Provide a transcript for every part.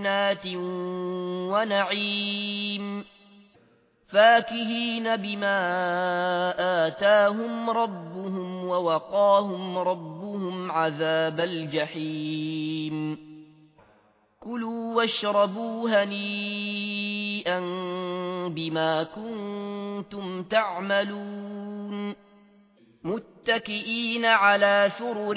جنات ونعيم. فاكهين بما آتاهم ربهم ووقاهم ربهم عذاب الجحيم. كلوا واشربوا هنيئا بما كنتم تعملون. متكئين على سرر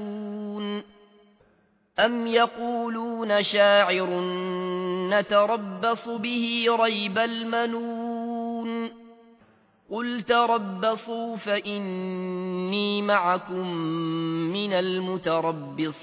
أم يقولون شاعر نتربص به ريب المنون قل تربصوا فإني معكم من المتربصين